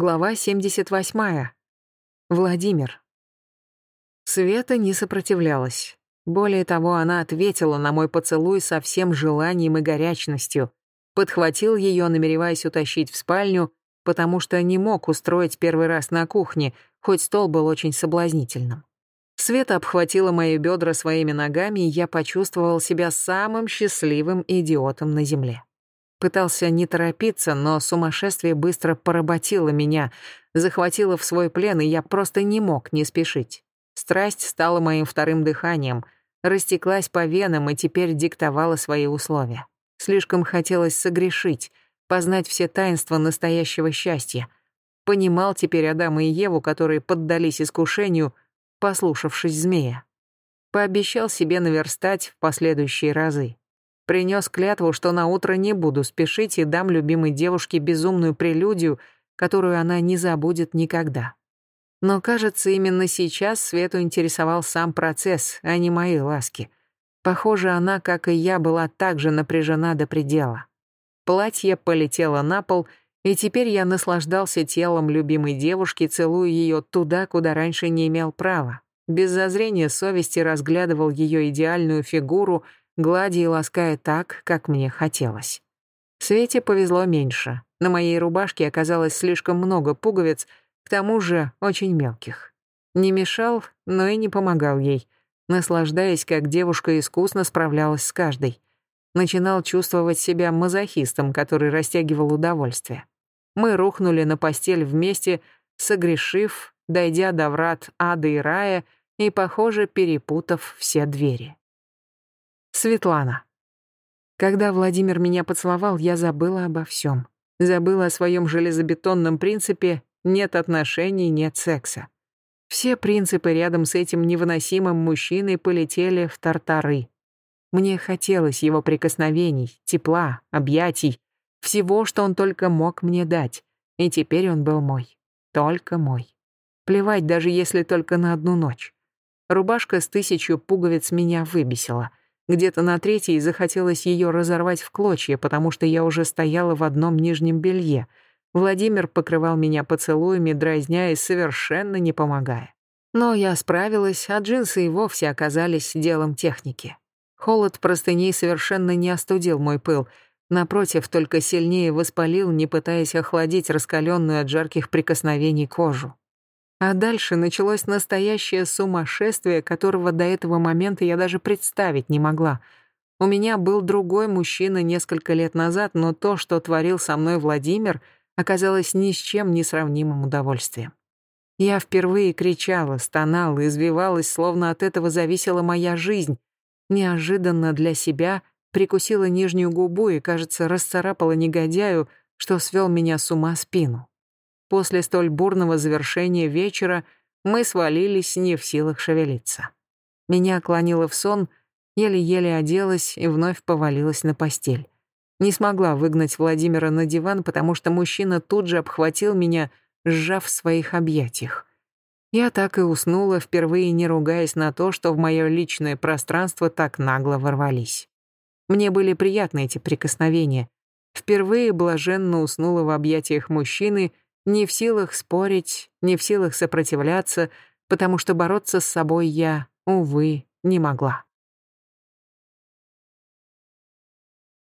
Глава 78. Владимир. Света не сопротивлялась. Более того, она ответила на мой поцелуй со всем желанием и горячностью. Подхватил ее, намереваясь утащить в спальню, потому что не мог устроить первый раз на кухне, хоть стол был очень соблазнительным. Света обхватила мои бедра своими ногами, и я почувствовал себя самым счастливым идиотом на земле. Пытался не торопиться, но сумасшествие быстро поработило меня, захватило в свой плен, и я просто не мог не спешить. Страсть стала моим вторым дыханием, растеклась по венам и теперь диктовала свои условия. Слишком хотелось согрешить, познать все таинства настоящего счастья. Понимал теперь Адама и Еву, которые поддались искушению, послушавшись змея. Пообещал себе наверстать в последующие разы. Принес клятву, что на утро не буду спешить и дам любимой девушке безумную прелюдию, которую она не забудет никогда. Но, кажется, именно сейчас Свету интересовал сам процесс, а не мои ласки. Похоже, она, как и я, была также напряжена до предела. Платье полетело на пол, и теперь я наслаждался телом любимой девушки, целуя ее туда, куда раньше не имел права. Без зазрения совести разглядывал ее идеальную фигуру — гладя и лаская так, как мне хотелось. Свете повезло меньше. На моей рубашке оказалось слишком много пуговиц, к тому же очень мелких. Не мешал, но и не помогал ей, наслаждаясь, как девушка искусно справлялась с каждой. Начинал чувствовать себя мазохистом, который растягивал удовольствие. Мы рухнули на постель вместе, согрешив, дойдя до врат ада и рая и, похоже, перепутав все двери. Светлана. Когда Владимир меня поцеловал, я забыла обо всем. Забыла о своем железобетонном принципе «нет отношений, нет секса». Все принципы рядом с этим невыносимым мужчиной полетели в тартары. Мне хотелось его прикосновений, тепла, объятий, всего, что он только мог мне дать. И теперь он был мой. Только мой. Плевать, даже если только на одну ночь. Рубашка с тысячу пуговиц меня выбесила. Где-то на третьей захотелось ее разорвать в клочья, потому что я уже стояла в одном нижнем белье. Владимир покрывал меня поцелуями, дразня и совершенно не помогая. Но я справилась, а джинсы и вовсе оказались делом техники. Холод простыней совершенно не остудил мой пыл, напротив, только сильнее воспалил, не пытаясь охладить раскаленную от жарких прикосновений кожу. А дальше началось настоящее сумасшествие, которого до этого момента я даже представить не могла. У меня был другой мужчина несколько лет назад, но то, что творил со мной Владимир, оказалось ни с чем не сравнимым удовольствием. Я впервые кричала, стонала, извивалась, словно от этого зависела моя жизнь. Неожиданно для себя прикусила нижнюю губу и, кажется, расцарапала негодяю, что свел меня с ума спину. После столь бурного завершения вечера мы свалились не в силах шевелиться. Меня клонило в сон, еле-еле оделась и вновь повалилась на постель. Не смогла выгнать Владимира на диван, потому что мужчина тут же обхватил меня, сжав в своих объятиях. Я так и уснула, впервые не ругаясь на то, что в мое личное пространство так нагло ворвались. Мне были приятны эти прикосновения. Впервые блаженно уснула в объятиях мужчины — не в силах спорить, не в силах сопротивляться, потому что бороться с собой я, увы, не могла.